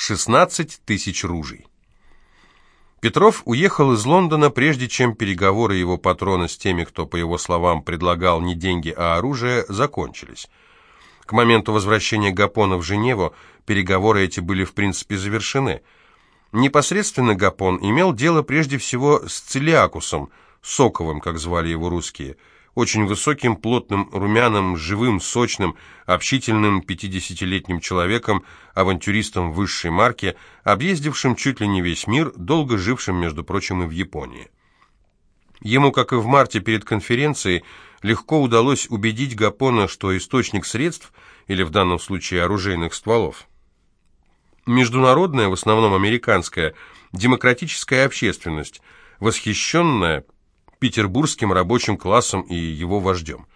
16 тысяч ружей. Петров уехал из Лондона, прежде чем переговоры его патрона с теми, кто, по его словам, предлагал не деньги, а оружие, закончились. К моменту возвращения Гапона в Женеву переговоры эти были в принципе завершены. Непосредственно Гапон имел дело прежде всего с Целиакусом, Соковым, как звали его русские – очень высоким, плотным, румяным, живым, сочным, общительным 50-летним человеком, авантюристом высшей марки, объездившим чуть ли не весь мир, долго жившим, между прочим, и в Японии. Ему, как и в марте перед конференцией, легко удалось убедить Гапона, что источник средств, или в данном случае оружейных стволов, международная, в основном американская, демократическая общественность, восхищенная, петербургским рабочим классом и его вождем.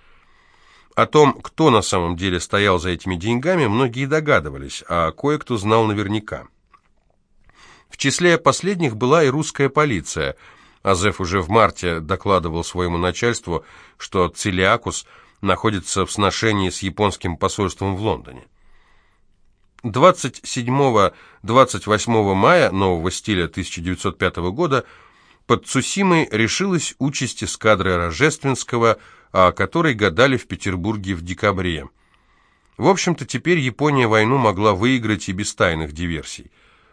О том, кто на самом деле стоял за этими деньгами, многие догадывались, а кое-кто знал наверняка. В числе последних была и русская полиция. Азеф уже в марте докладывал своему начальству, что Целиакус находится в сношении с японским посольством в Лондоне. 27-28 мая нового стиля 1905 года под Цусимой решилась участь эскадры Рожественского, о которой гадали в Петербурге в декабре. В общем-то, теперь Япония войну могла выиграть и без тайных диверсий.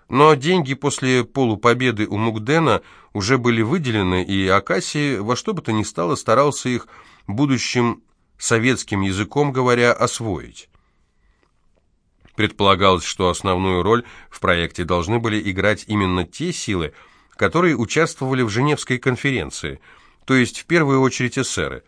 Но деньги после полупобеды у Мукдена уже были выделены, и Акаси во что бы то ни стало старался их будущим советским языком говоря освоить. Предполагалось, что основную роль в проекте должны были играть именно те силы, которые участвовали в Женевской конференции, то есть в первую очередь эсеры.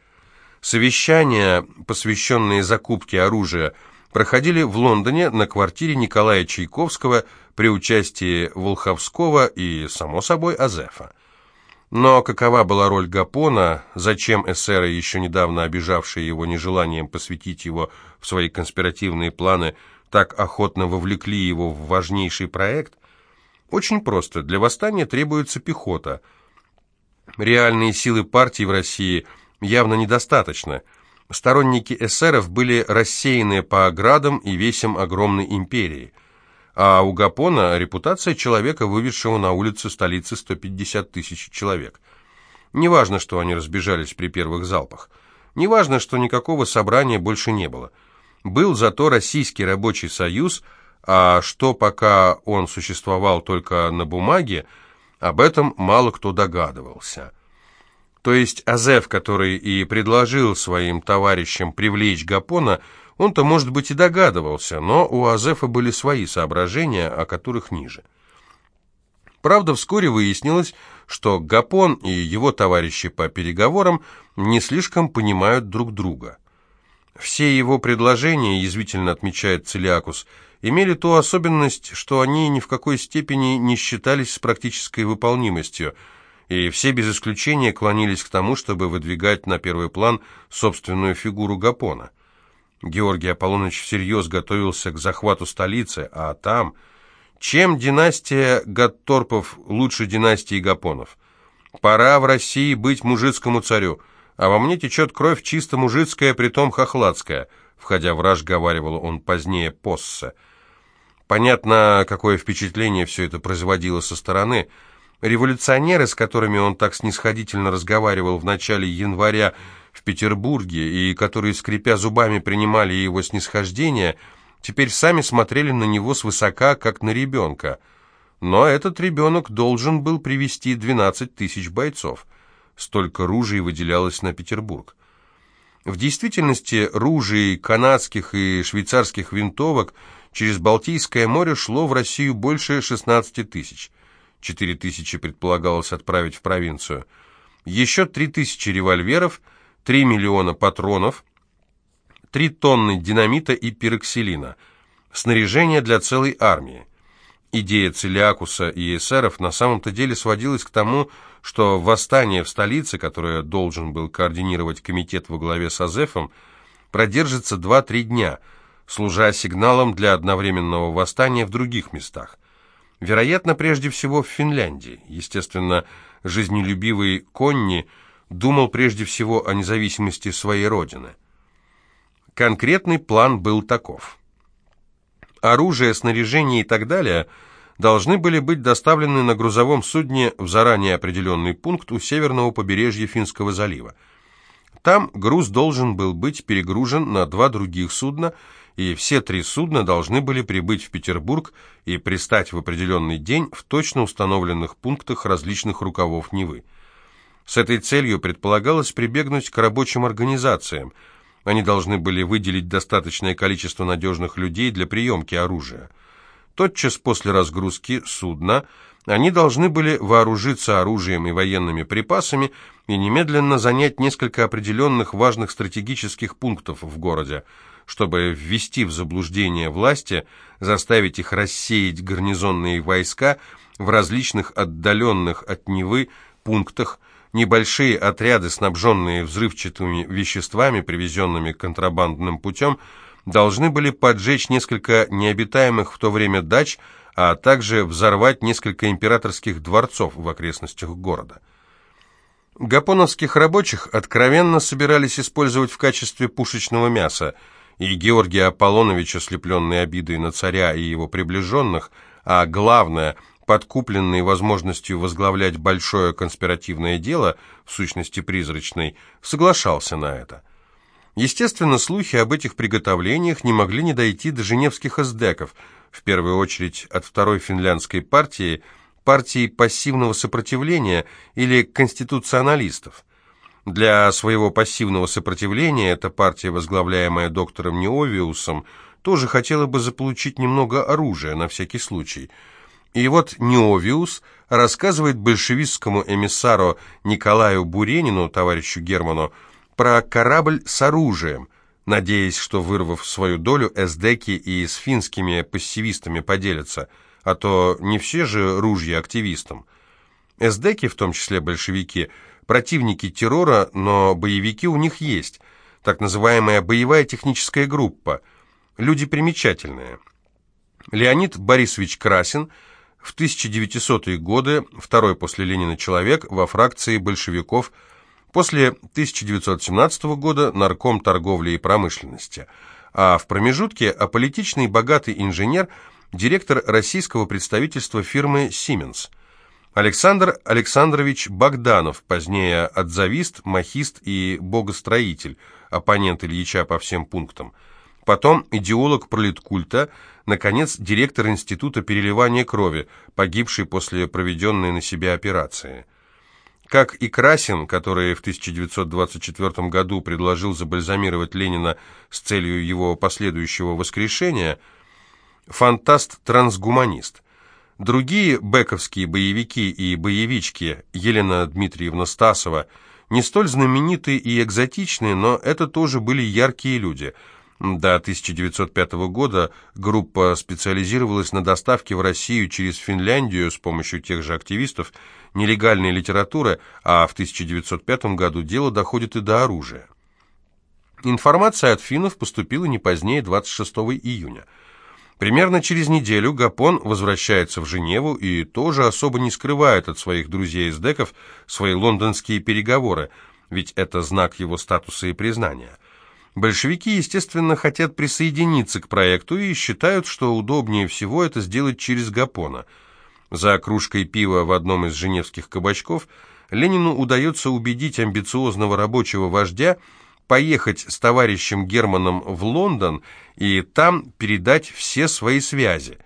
Совещания, посвященные закупке оружия, проходили в Лондоне на квартире Николая Чайковского при участии Волховского и, само собой, Азефа. Но какова была роль Гапона, зачем эсеры, еще недавно обижавшие его нежеланием посвятить его в свои конспиративные планы, так охотно вовлекли его в важнейший проект, очень просто. Для восстания требуется пехота. Реальные силы партии в России явно недостаточно. Сторонники эсеров были рассеяны по оградам и весям огромной империи. А у Гапона репутация человека, выведшего на улицы столицы 150 тысяч человек. Неважно, что они разбежались при первых залпах. Неважно, что никакого собрания больше не было. Был зато Российский рабочий союз – а что пока он существовал только на бумаге, об этом мало кто догадывался. То есть Азеф, который и предложил своим товарищам привлечь Гапона, он-то, может быть, и догадывался, но у Азефа были свои соображения, о которых ниже. Правда, вскоре выяснилось, что Гапон и его товарищи по переговорам не слишком понимают друг друга. Все его предложения, язвительно отмечает Целиакус, имели ту особенность, что они ни в какой степени не считались с практической выполнимостью, и все без исключения клонились к тому, чтобы выдвигать на первый план собственную фигуру Гапона. Георгий Аполлоныч всерьез готовился к захвату столицы, а там... Чем династия Гатторпов лучше династии Гапонов? Пора в России быть мужицкому царю, а во мне течет кровь чисто мужицкая, притом хохладская, входя в раж, говаривал он позднее Поссе. Понятно, какое впечатление все это производило со стороны. Революционеры, с которыми он так снисходительно разговаривал в начале января в Петербурге и которые, скрипя зубами, принимали его снисхождение, теперь сами смотрели на него свысока, как на ребенка. Но этот ребенок должен был привести 12 тысяч бойцов. Столько ружей выделялось на Петербург. В действительности ружей канадских и швейцарских винтовок – Через Балтийское море шло в Россию больше 16 тысяч. 4 тысячи предполагалось отправить в провинцию. Еще 3 тысячи револьверов, 3 миллиона патронов, 3 тонны динамита и пироксилина. Снаряжение для целой армии. Идея Целиакуса и эсеров на самом-то деле сводилась к тому, что восстание в столице, которое должен был координировать комитет во главе с Азефом, продержится 2-3 дня – служа сигналом для одновременного восстания в других местах. Вероятно, прежде всего в Финляндии. Естественно, жизнелюбивый Конни думал прежде всего о независимости своей родины. Конкретный план был таков. Оружие, снаряжение и так далее должны были быть доставлены на грузовом судне в заранее определенный пункт у северного побережья Финского залива. Там груз должен был быть перегружен на два других судна, и все три судна должны были прибыть в Петербург и пристать в определенный день в точно установленных пунктах различных рукавов Невы. С этой целью предполагалось прибегнуть к рабочим организациям. Они должны были выделить достаточное количество надежных людей для приемки оружия. Тотчас после разгрузки судна они должны были вооружиться оружием и военными припасами и немедленно занять несколько определенных важных стратегических пунктов в городе, чтобы ввести в заблуждение власти, заставить их рассеять гарнизонные войска в различных отдаленных от Невы пунктах, небольшие отряды, снабженные взрывчатыми веществами, привезенными контрабандным путем, должны были поджечь несколько необитаемых в то время дач, а также взорвать несколько императорских дворцов в окрестностях города. Гапоновских рабочих откровенно собирались использовать в качестве пушечного мяса, и Георгия Аполлонович, ослепленный обидой на царя и его приближенных, а главное – подкупленный возможностью возглавлять большое конспиративное дело, в сущности призрачной, соглашался на это. Естественно, слухи об этих приготовлениях не могли не дойти до женевских эсдеков, в первую очередь от второй финляндской партии, партии пассивного сопротивления или конституционалистов. Для своего пассивного сопротивления эта партия, возглавляемая доктором Неовиусом, тоже хотела бы заполучить немного оружия на всякий случай – и вот Неовиус рассказывает большевистскому эмиссару Николаю Буренину, товарищу Герману, про корабль с оружием, надеясь, что, вырвав свою долю, эсдеки и с финскими пассивистами поделятся, а то не все же ружья активистам. Эсдеки, в том числе большевики, противники террора, но боевики у них есть, так называемая боевая техническая группа, люди примечательные. Леонид Борисович Красин – в 1900-е годы второй после Ленина человек во фракции большевиков, после 1917 года нарком торговли и промышленности, а в промежутке аполитичный богатый инженер, директор российского представительства фирмы «Сименс». Александр Александрович Богданов, позднее отзавист, махист и богостроитель, оппонент Ильича по всем пунктам. Потом идеолог пролеткульта – наконец, директор Института переливания крови, погибший после проведенной на себе операции. Как и Красин, который в 1924 году предложил забальзамировать Ленина с целью его последующего воскрешения, фантаст-трансгуманист. Другие бековские боевики и боевички, Елена Дмитриевна Стасова, не столь знаменитые и экзотичные, но это тоже были яркие люди – до 1905 года группа специализировалась на доставке в Россию через Финляндию с помощью тех же активистов нелегальной литературы, а в 1905 году дело доходит и до оружия. Информация от финнов поступила не позднее 26 июня. Примерно через неделю Гапон возвращается в Женеву и тоже особо не скрывает от своих друзей-эсдеков свои лондонские переговоры, ведь это знак его статуса и признания. Большевики, естественно, хотят присоединиться к проекту и считают, что удобнее всего это сделать через Гапона. За кружкой пива в одном из женевских кабачков Ленину удается убедить амбициозного рабочего вождя поехать с товарищем Германом в Лондон и там передать все свои связи.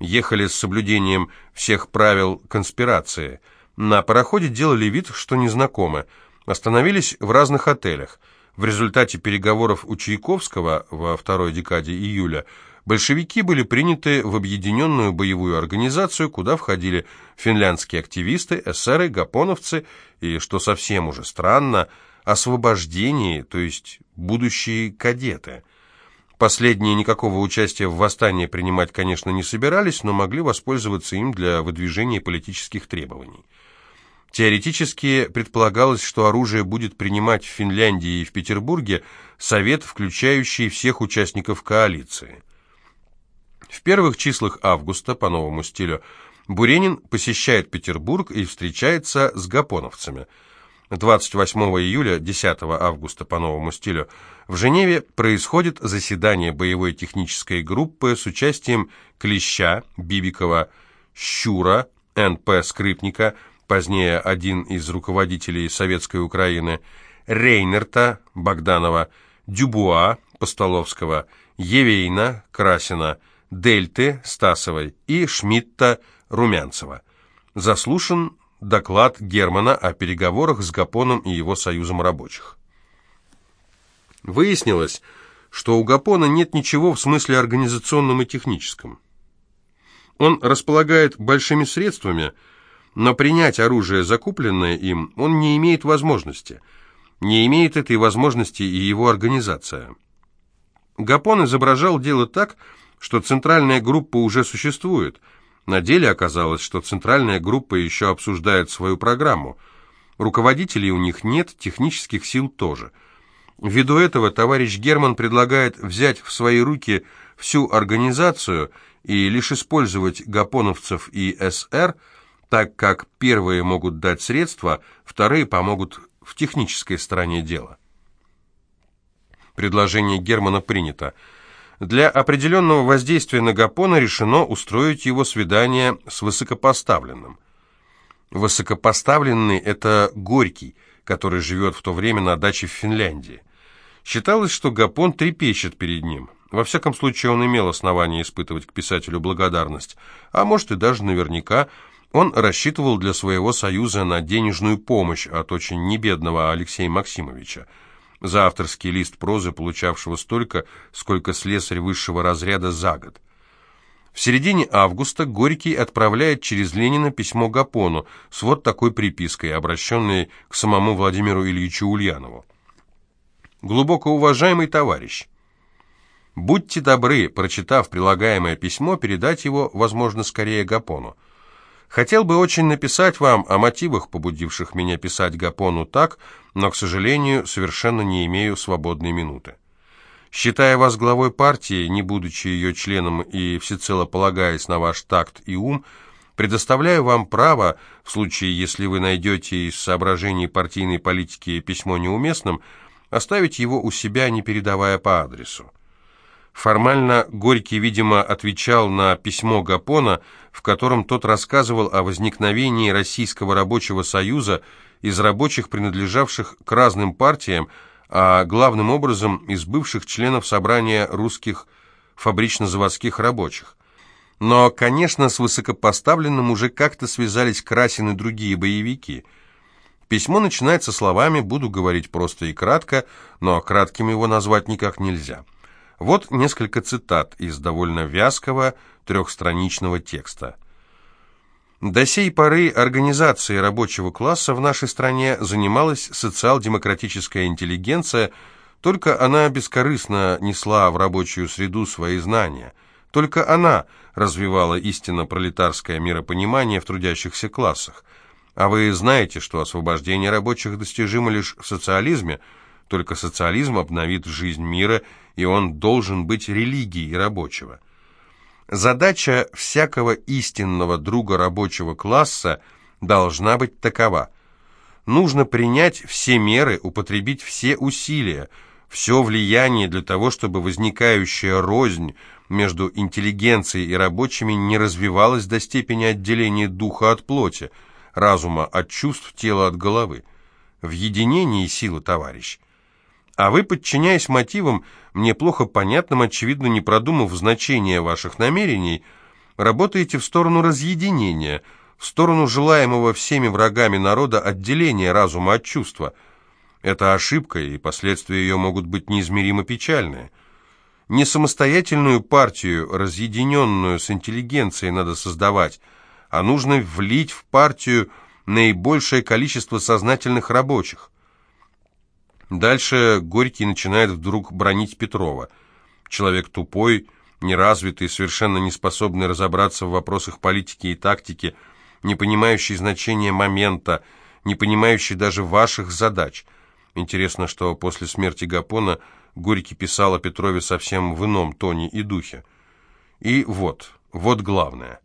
Ехали с соблюдением всех правил конспирации. На пароходе делали вид, что незнакомы. Остановились в разных отелях – в результате переговоров у Чайковского во второй декаде июля большевики были приняты в объединенную боевую организацию, куда входили финляндские активисты, эсеры, гапоновцы и, что совсем уже странно, освобождение, то есть будущие кадеты. Последние никакого участия в восстании принимать, конечно, не собирались, но могли воспользоваться им для выдвижения политических требований. Теоретически предполагалось, что оружие будет принимать в Финляндии и в Петербурге Совет, включающий всех участников коалиции. В первых числах августа, по новому стилю, Буренин посещает Петербург и встречается с гапоновцами. 28 июля, 10 августа по новому стилю, в Женеве происходит заседание боевой технической группы с участием Клеща, Бибикова, Щура, Н.П. Скрипника, позднее один из руководителей Советской Украины, Рейнерта, Богданова, Дюбуа, Постоловского, Евейна, Красина, Дельты, Стасовой и Шмидта, Румянцева. Заслушан доклад Германа о переговорах с Гапоном и его союзом рабочих. Выяснилось, что у Гапона нет ничего в смысле организационном и техническом. Он располагает большими средствами, но принять оружие, закупленное им, он не имеет возможности. Не имеет этой возможности и его организация. Гапон изображал дело так, что центральная группа уже существует. На деле оказалось, что центральная группа еще обсуждает свою программу. Руководителей у них нет, технических сил тоже. Ввиду этого товарищ Герман предлагает взять в свои руки всю организацию и лишь использовать гапоновцев и СР, так как первые могут дать средства, вторые помогут в технической стороне дела. Предложение Германа принято. Для определенного воздействия на Гапона решено устроить его свидание с высокопоставленным. Высокопоставленный – это Горький, который живет в то время на даче в Финляндии. Считалось, что Гапон трепещет перед ним. Во всяком случае, он имел основание испытывать к писателю благодарность, а может и даже наверняка он рассчитывал для своего союза на денежную помощь от очень небедного Алексея Максимовича – за авторский лист прозы, получавшего столько, сколько слесарь высшего разряда за год. В середине августа Горький отправляет через Ленина письмо Гапону с вот такой припиской, обращенной к самому Владимиру Ильичу Ульянову. «Глубоко уважаемый товарищ, будьте добры, прочитав прилагаемое письмо, передать его, возможно, скорее Гапону. Хотел бы очень написать вам о мотивах, побудивших меня писать Гапону так, но, к сожалению, совершенно не имею свободной минуты. Считая вас главой партии, не будучи ее членом и всецело полагаясь на ваш такт и ум, предоставляю вам право, в случае, если вы найдете из соображений партийной политики письмо неуместным, оставить его у себя, не передавая по адресу. Формально Горький, видимо, отвечал на письмо Гапона, в котором тот рассказывал о возникновении Российского рабочего союза из рабочих, принадлежавших к разным партиям, а главным образом из бывших членов собрания русских фабрично-заводских рабочих. Но, конечно, с высокопоставленным уже как-то связались Красин и другие боевики. Письмо начинается словами «буду говорить просто и кратко», но кратким его назвать никак нельзя – вот несколько цитат из довольно вязкого трехстраничного текста. До сей поры организацией рабочего класса в нашей стране занималась социал-демократическая интеллигенция, только она бескорыстно несла в рабочую среду свои знания. Только она развивала истинно пролетарское миропонимание в трудящихся классах. А вы знаете, что освобождение рабочих достижимо лишь в социализме – только социализм обновит жизнь мира, и он должен быть религией рабочего. Задача всякого истинного друга рабочего класса должна быть такова. Нужно принять все меры, употребить все усилия, все влияние для того, чтобы возникающая рознь между интеллигенцией и рабочими не развивалась до степени отделения духа от плоти, разума от чувств, тела от головы. В единении сила, товарищ. А вы, подчиняясь мотивам, мне плохо понятным, очевидно, не продумав значение ваших намерений, работаете в сторону разъединения, в сторону желаемого всеми врагами народа отделения разума от чувства. Это ошибка, и последствия ее могут быть неизмеримо печальные. Не самостоятельную партию, разъединенную с интеллигенцией, надо создавать, а нужно влить в партию наибольшее количество сознательных рабочих. Дальше Горький начинает вдруг бронить Петрова. Человек тупой, неразвитый, совершенно не способный разобраться в вопросах политики и тактики, не понимающий значения момента, не понимающий даже ваших задач. Интересно, что после смерти Гапона Горький писал о Петрове совсем в ином тоне и духе. И вот, вот главное.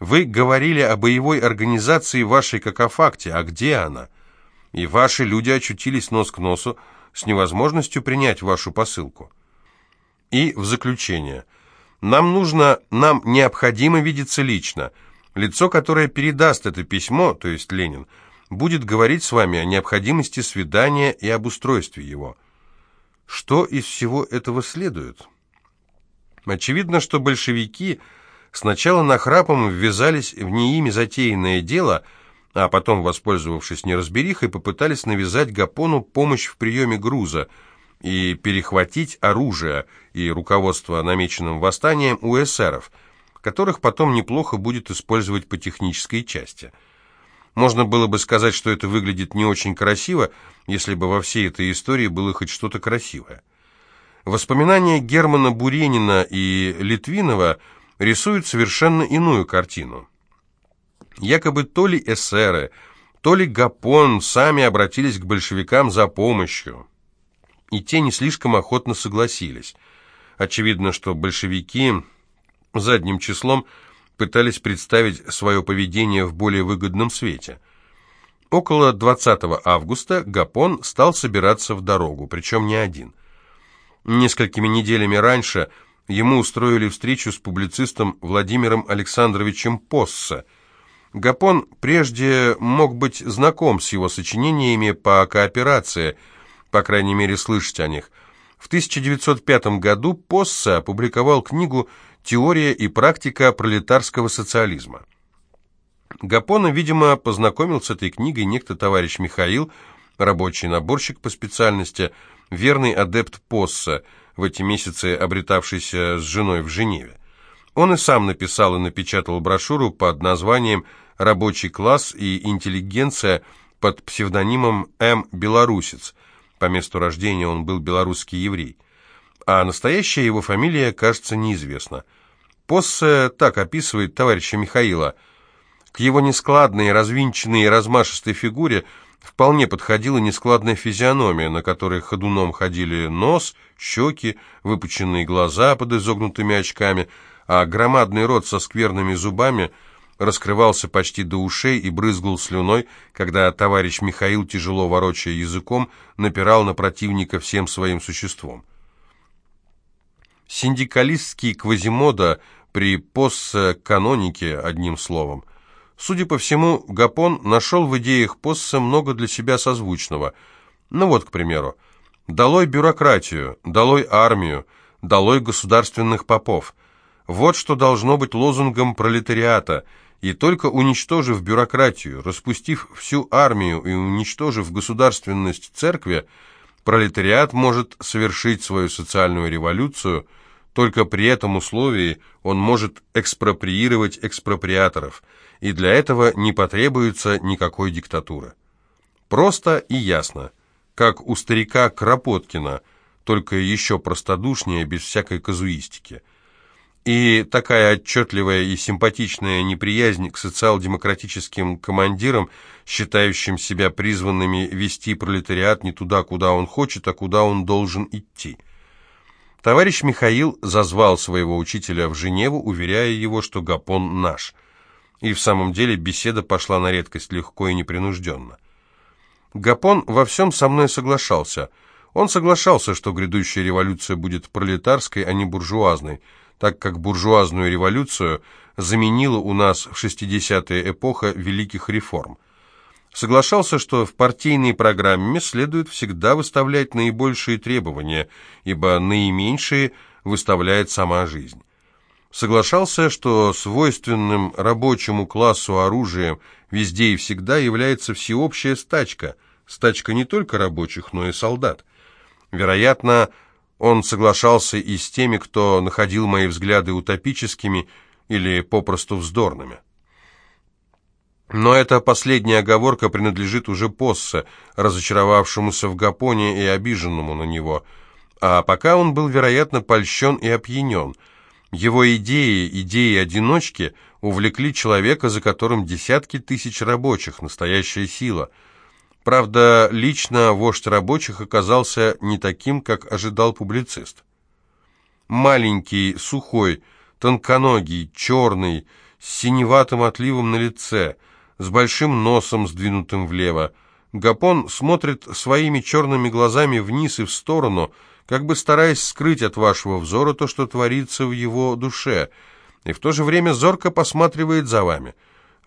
Вы говорили о боевой организации вашей какофакте, а где она? И ваши люди очутились нос к носу с невозможностью принять вашу посылку. И в заключение. Нам нужно, нам необходимо видеться лично. Лицо, которое передаст это письмо, то есть Ленин, будет говорить с вами о необходимости свидания и об устройстве его. Что из всего этого следует? Очевидно, что большевики сначала нахрапом ввязались в не ими затеянное дело, а потом, воспользовавшись неразберихой, попытались навязать Гапону помощь в приеме груза и перехватить оружие и руководство намеченным восстанием у эсеров, которых потом неплохо будет использовать по технической части – можно было бы сказать, что это выглядит не очень красиво, если бы во всей этой истории было хоть что-то красивое. Воспоминания Германа Буренина и Литвинова рисуют совершенно иную картину. Якобы то ли эсеры, то ли Гапон сами обратились к большевикам за помощью, и те не слишком охотно согласились. Очевидно, что большевики задним числом – пытались представить свое поведение в более выгодном свете. Около 20 августа Гапон стал собираться в дорогу, причем не один. Несколькими неделями раньше ему устроили встречу с публицистом Владимиром Александровичем Посса. Гапон прежде мог быть знаком с его сочинениями по кооперации, по крайней мере слышать о них. В 1905 году Посса опубликовал книгу Теория и практика пролетарского социализма. Гапона, видимо, познакомил с этой книгой некто товарищ Михаил, рабочий наборщик по специальности, верный адепт Посса, в эти месяцы обретавшийся с женой в Женеве. Он и сам написал и напечатал брошюру под названием «Рабочий класс и интеллигенция» под псевдонимом М. Белорусец. По месту рождения он был белорусский еврей. А настоящая его фамилия, кажется, неизвестна. Поссе так описывает товарища Михаила. К его нескладной, развинченной и размашистой фигуре вполне подходила нескладная физиономия, на которой ходуном ходили нос, щеки, выпученные глаза под изогнутыми очками, а громадный рот со скверными зубами раскрывался почти до ушей и брызгал слюной, когда товарищ Михаил, тяжело ворочая языком, напирал на противника всем своим существом. Синдикалистский Квазимода – при Поссе-канонике, одним словом. Судя по всему, Гапон нашел в идеях Поссе много для себя созвучного. Ну вот, к примеру, «Долой бюрократию», «Долой армию», «Долой государственных попов». Вот что должно быть лозунгом пролетариата, и только уничтожив бюрократию, распустив всю армию и уничтожив государственность церкви, пролетариат может совершить свою социальную революцию – только при этом условии он может экспроприировать экспроприаторов, и для этого не потребуется никакой диктатуры. Просто и ясно, как у старика Кропоткина, только еще простодушнее, без всякой казуистики. И такая отчетливая и симпатичная неприязнь к социал-демократическим командирам, считающим себя призванными вести пролетариат не туда, куда он хочет, а куда он должен идти – Товарищ Михаил зазвал своего учителя в Женеву, уверяя его, что Гапон наш. И в самом деле беседа пошла на редкость легко и непринужденно. Гапон во всем со мной соглашался. Он соглашался, что грядущая революция будет пролетарской, а не буржуазной, так как буржуазную революцию заменила у нас в 60-е эпоха великих реформ – соглашался, что в партийной программе следует всегда выставлять наибольшие требования, ибо наименьшие выставляет сама жизнь. Соглашался, что свойственным рабочему классу оружием везде и всегда является всеобщая стачка, стачка не только рабочих, но и солдат. Вероятно, он соглашался и с теми, кто находил мои взгляды утопическими или попросту вздорными. Но эта последняя оговорка принадлежит уже Поссе, разочаровавшемуся в Гапоне и обиженному на него. А пока он был, вероятно, польщен и опьянен. Его идеи, идеи одиночки, увлекли человека, за которым десятки тысяч рабочих, настоящая сила. Правда, лично вождь рабочих оказался не таким, как ожидал публицист. Маленький, сухой, тонконогий, черный, с синеватым отливом на лице – с большим носом, сдвинутым влево. Гапон смотрит своими черными глазами вниз и в сторону, как бы стараясь скрыть от вашего взора то, что творится в его душе. и в то же время зорко посматривает за вами.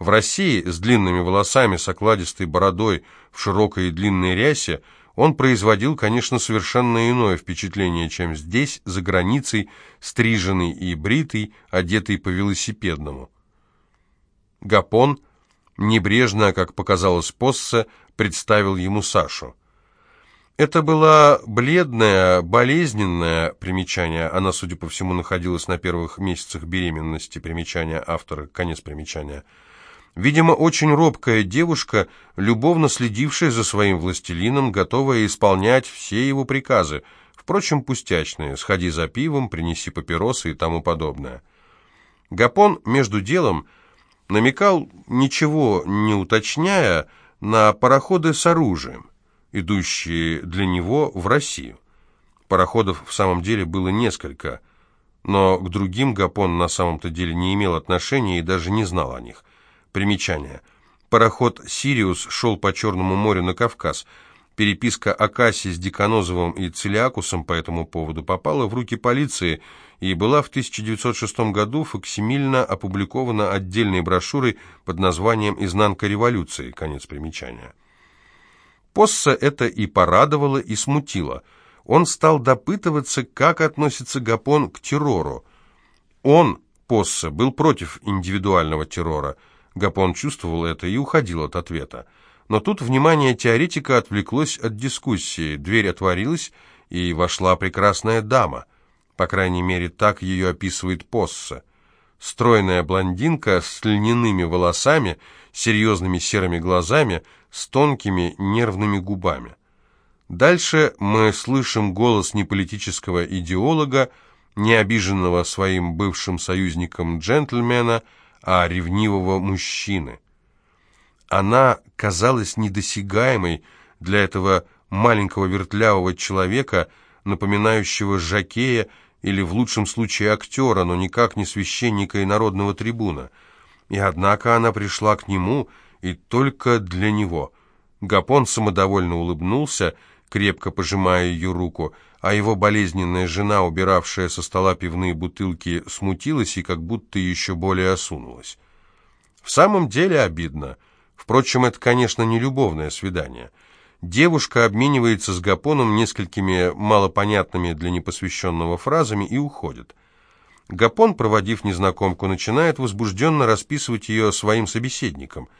В России с длинными волосами, с окладистой бородой, в широкой и длинной рясе он производил, конечно, совершенно иное впечатление, чем здесь, за границей, стриженный и бритый, одетый по-велосипедному. Гапон, небрежно, как показалось Поссе, представил ему Сашу. Это была бледная, болезненная примечание. Она, судя по всему, находилась на первых месяцах беременности. Примечание автора, конец примечания. Видимо, очень робкая девушка, любовно следившая за своим властелином, готовая исполнять все его приказы, впрочем, пустячные, сходи за пивом, принеси папиросы и тому подобное. Гапон, между делом, намекал, ничего не уточняя, на пароходы с оружием идущие для него в Россию. Пароходов в самом деле было несколько, но к другим Гапон на самом-то деле не имел отношения и даже не знал о них. Примечание. Пароход «Сириус» шел по Черному морю на Кавказ. Переписка Акаси с Деканозовым и Целиакусом по этому поводу попала в руки полиции и была в 1906 году факсимильно опубликована отдельной брошюрой под названием «Изнанка революции». Конец примечания. Посса это и порадовало, и смутило. Он стал допытываться, как относится Гапон к террору. Он, Посса, был против индивидуального террора. Гапон чувствовал это и уходил от ответа. Но тут внимание теоретика отвлеклось от дискуссии. Дверь отворилась, и вошла прекрасная дама. По крайней мере, так ее описывает Посса. Стройная блондинка с льняными волосами, серьезными серыми глазами – с тонкими нервными губами. Дальше мы слышим голос не политического идеолога, не обиженного своим бывшим союзником джентльмена, а ревнивого мужчины. Она казалась недосягаемой для этого маленького вертлявого человека, напоминающего жакея или в лучшем случае актера, но никак не священника и народного трибуна. И однако она пришла к нему и только для него. Гапон самодовольно улыбнулся, крепко пожимая ее руку, а его болезненная жена, убиравшая со стола пивные бутылки, смутилась и как будто еще более осунулась. В самом деле обидно. Впрочем, это, конечно, не любовное свидание. Девушка обменивается с Гапоном несколькими малопонятными для непосвященного фразами и уходит. Гапон, проводив незнакомку, начинает возбужденно расписывать ее своим собеседникам –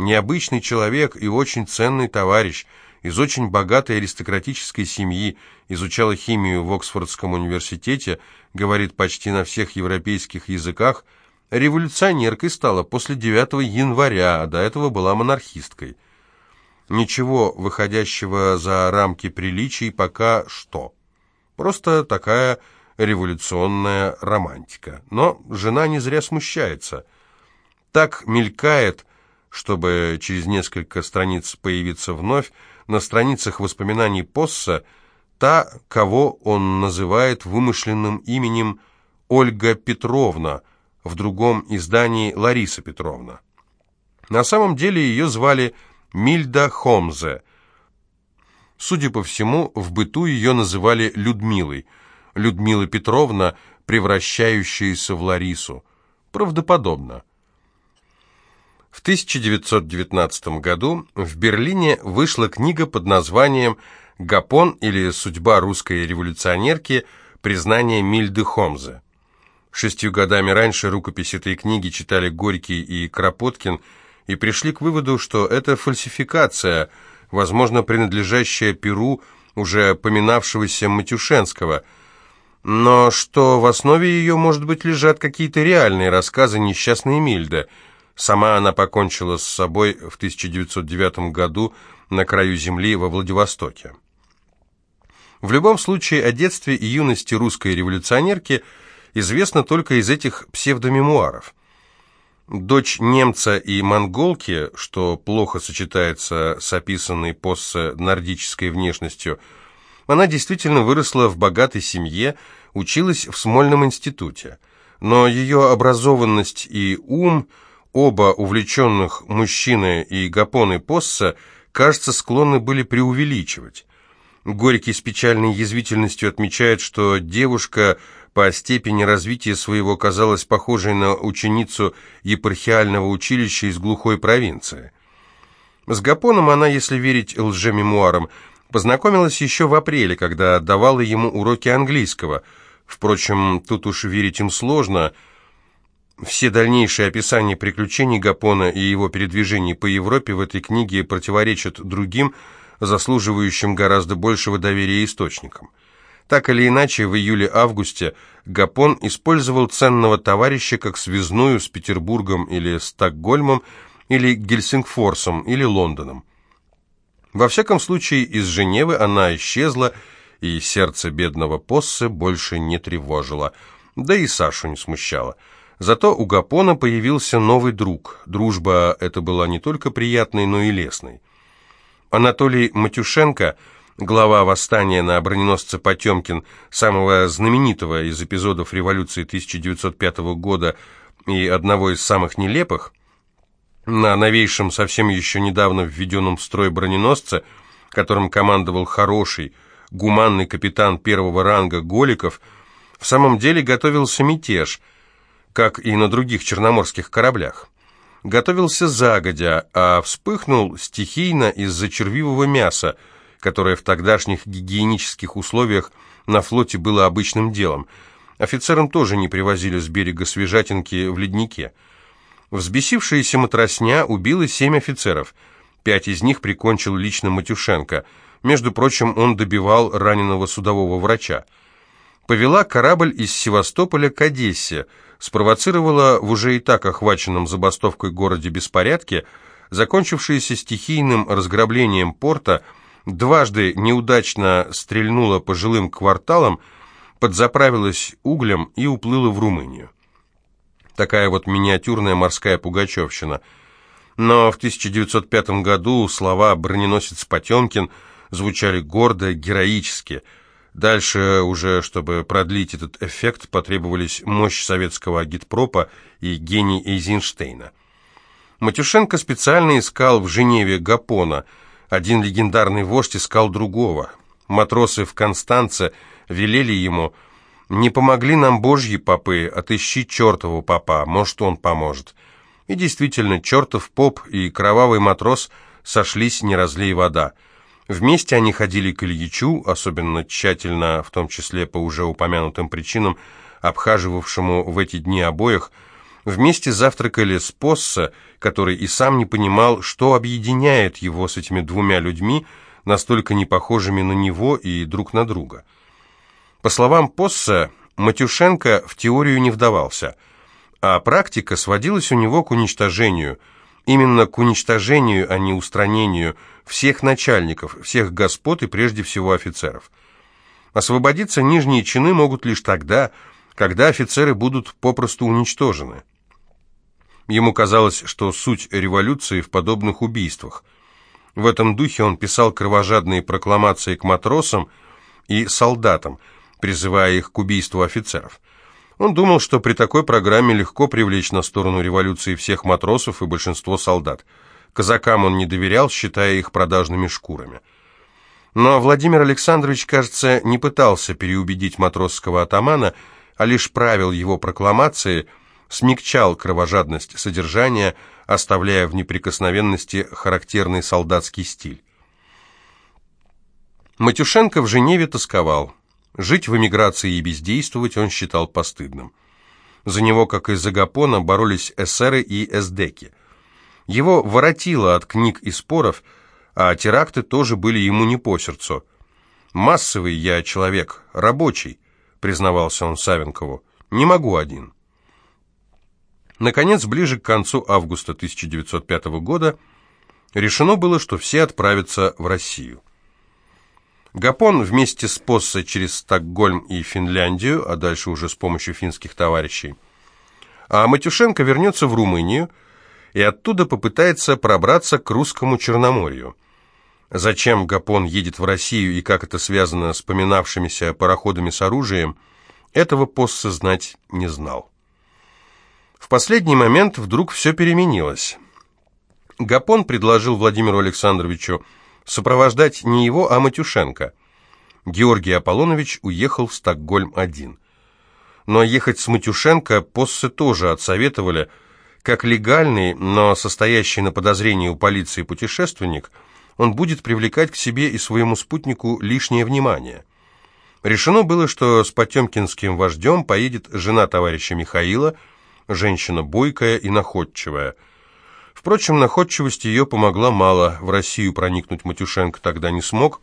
Необычный человек и очень ценный товарищ, из очень богатой аристократической семьи, изучала химию в Оксфордском университете, говорит почти на всех европейских языках, революционеркой стала после 9 января, а до этого была монархисткой. Ничего выходящего за рамки приличий пока что. Просто такая революционная романтика. Но жена не зря смущается. Так мелькает чтобы через несколько страниц появиться вновь, на страницах воспоминаний Посса та, кого он называет вымышленным именем Ольга Петровна, в другом издании Лариса Петровна. На самом деле ее звали Мильда Хомзе. Судя по всему, в быту ее называли Людмилой. Людмила Петровна, превращающаяся в Ларису. Правдоподобно. В 1919 году в Берлине вышла книга под названием «Гапон или судьба русской революционерки. Признание Мильды Хомзе». Шестью годами раньше рукопись этой книги читали Горький и Кропоткин и пришли к выводу, что это фальсификация, возможно, принадлежащая Перу уже поминавшегося Матюшенского, но что в основе ее, может быть, лежат какие-то реальные рассказы несчастной Мильды – Сама она покончила с собой в 1909 году на краю земли во Владивостоке. В любом случае, о детстве и юности русской революционерки известно только из этих псевдомемуаров. Дочь немца и монголки, что плохо сочетается с описанной нордической внешностью, она действительно выросла в богатой семье, училась в Смольном институте. Но ее образованность и ум – Оба увлеченных мужчины и Гапон и Посса, кажется, склонны были преувеличивать. Горький с печальной язвительностью отмечает, что девушка по степени развития своего казалась похожей на ученицу епархиального училища из глухой провинции. С Гапоном она, если верить лжемемуарам, познакомилась еще в апреле, когда давала ему уроки английского. Впрочем, тут уж верить им сложно. Все дальнейшие описания приключений Гапона и его передвижений по Европе в этой книге противоречат другим, заслуживающим гораздо большего доверия источникам. Так или иначе, в июле-августе Гапон использовал ценного товарища как связную с Петербургом или Стокгольмом, или Гельсингфорсом, или Лондоном. Во всяком случае, из Женевы она исчезла, и сердце бедного Поссе больше не тревожило, да и Сашу не смущало. Зато у Гапона появился новый друг. Дружба эта была не только приятной, но и лесной. Анатолий Матюшенко – глава восстания на броненосце Потемкин, самого знаменитого из эпизодов революции 1905 года и одного из самых нелепых, на новейшем, совсем еще недавно введенном в строй броненосце, которым командовал хороший, гуманный капитан первого ранга Голиков, в самом деле готовился мятеж, как и на других черноморских кораблях. Готовился загодя, а вспыхнул стихийно из-за червивого мяса, которое в тогдашних гигиенических условиях на флоте было обычным делом. Офицерам тоже не привозили с берега свежатинки в леднике. Взбесившаяся матросня убила семь офицеров. Пять из них прикончил лично Матюшенко. Между прочим, он добивал раненого судового врача. Повела корабль из Севастополя к Одессе, спровоцировала в уже и так охваченном забастовкой городе беспорядке, закончившиеся стихийным разграблением порта – дважды неудачно стрельнула по жилым кварталам, подзаправилась углем и уплыла в Румынию. Такая вот миниатюрная морская пугачевщина. Но в 1905 году слова «броненосец Потемкин» звучали гордо, героически. Дальше уже, чтобы продлить этот эффект, потребовались мощь советского агитпропа и гений Эйзенштейна. Матюшенко специально искал в Женеве Гапона – один легендарный вождь искал другого. Матросы в Констанце велели ему «Не помогли нам божьи попы, отыщи чертову попа, может, он поможет». И действительно, чертов поп и кровавый матрос сошлись не разлей вода. Вместе они ходили к Ильичу, особенно тщательно, в том числе по уже упомянутым причинам, обхаживавшему в эти дни обоих, Вместе завтракали с Посса, который и сам не понимал, что объединяет его с этими двумя людьми, настолько непохожими на него и друг на друга. По словам Посса, Матюшенко в теорию не вдавался, а практика сводилась у него к уничтожению, именно к уничтожению, а не устранению всех начальников, всех господ и прежде всего офицеров. Освободиться нижние чины могут лишь тогда, когда офицеры будут попросту уничтожены. Ему казалось, что суть революции в подобных убийствах. В этом духе он писал кровожадные прокламации к матросам и солдатам, призывая их к убийству офицеров. Он думал, что при такой программе легко привлечь на сторону революции всех матросов и большинство солдат. Казакам он не доверял, считая их продажными шкурами. Но Владимир Александрович, кажется, не пытался переубедить матросского атамана, а лишь правил его прокламации – смягчал кровожадность содержания, оставляя в неприкосновенности характерный солдатский стиль. Матюшенко в Женеве тосковал. Жить в эмиграции и бездействовать он считал постыдным. За него, как и за Гапона, боролись эсеры и эсдеки. Его воротило от книг и споров, а теракты тоже были ему не по сердцу. «Массовый я человек, рабочий», — признавался он Савенкову. «Не могу один». Наконец, ближе к концу августа 1905 года решено было, что все отправятся в Россию. Гапон вместе с Поссе через Стокгольм и Финляндию, а дальше уже с помощью финских товарищей. А Матюшенко вернется в Румынию и оттуда попытается пробраться к русскому Черноморью. Зачем Гапон едет в Россию и как это связано с поминавшимися пароходами с оружием, этого Поссе знать не знал. В последний момент вдруг все переменилось. Гапон предложил Владимиру Александровичу сопровождать не его, а Матюшенко. Георгий Аполлонович уехал в Стокгольм один. Но ехать с Матюшенко Поссе тоже отсоветовали, как легальный, но состоящий на подозрении у полиции путешественник, он будет привлекать к себе и своему спутнику лишнее внимание. Решено было, что с потемкинским вождем поедет жена товарища Михаила, женщина бойкая и находчивая. Впрочем, находчивость ее помогла мало, в Россию проникнуть Матюшенко тогда не смог.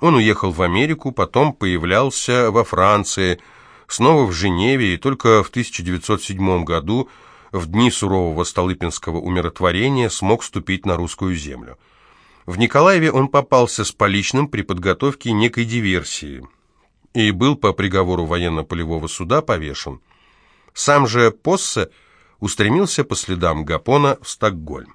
Он уехал в Америку, потом появлялся во Франции, снова в Женеве, и только в 1907 году, в дни сурового Столыпинского умиротворения, смог ступить на русскую землю. В Николаеве он попался с поличным при подготовке некой диверсии и был по приговору военно-полевого суда повешен. Сам же Поссе устремился по следам Гапона в Стокгольм.